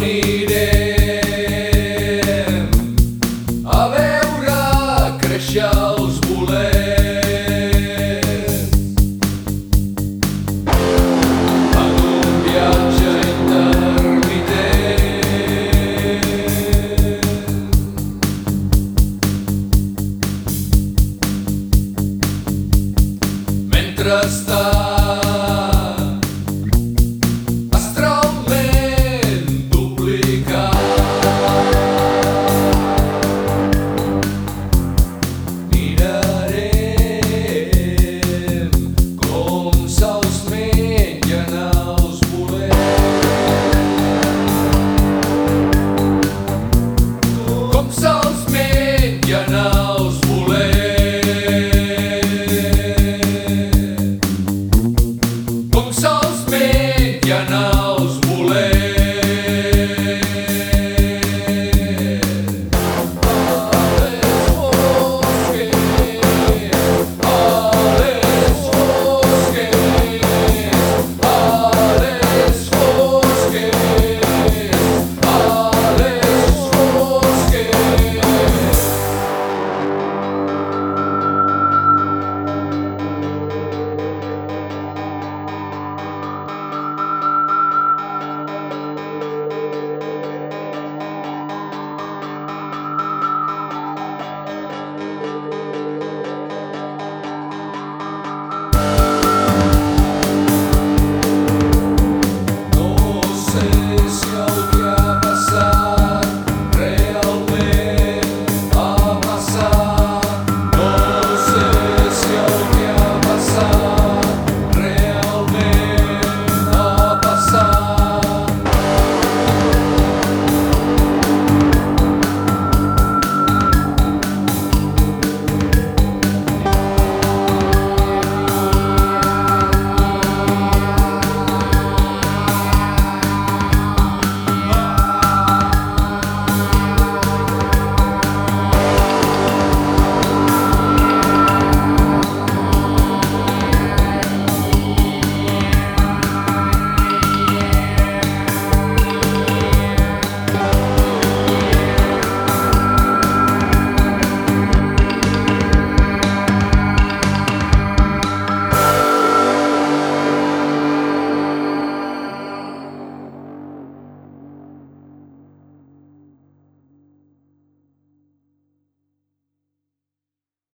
anirem a veure créixer els bolets. En un viatge intermitent. Mentrestant,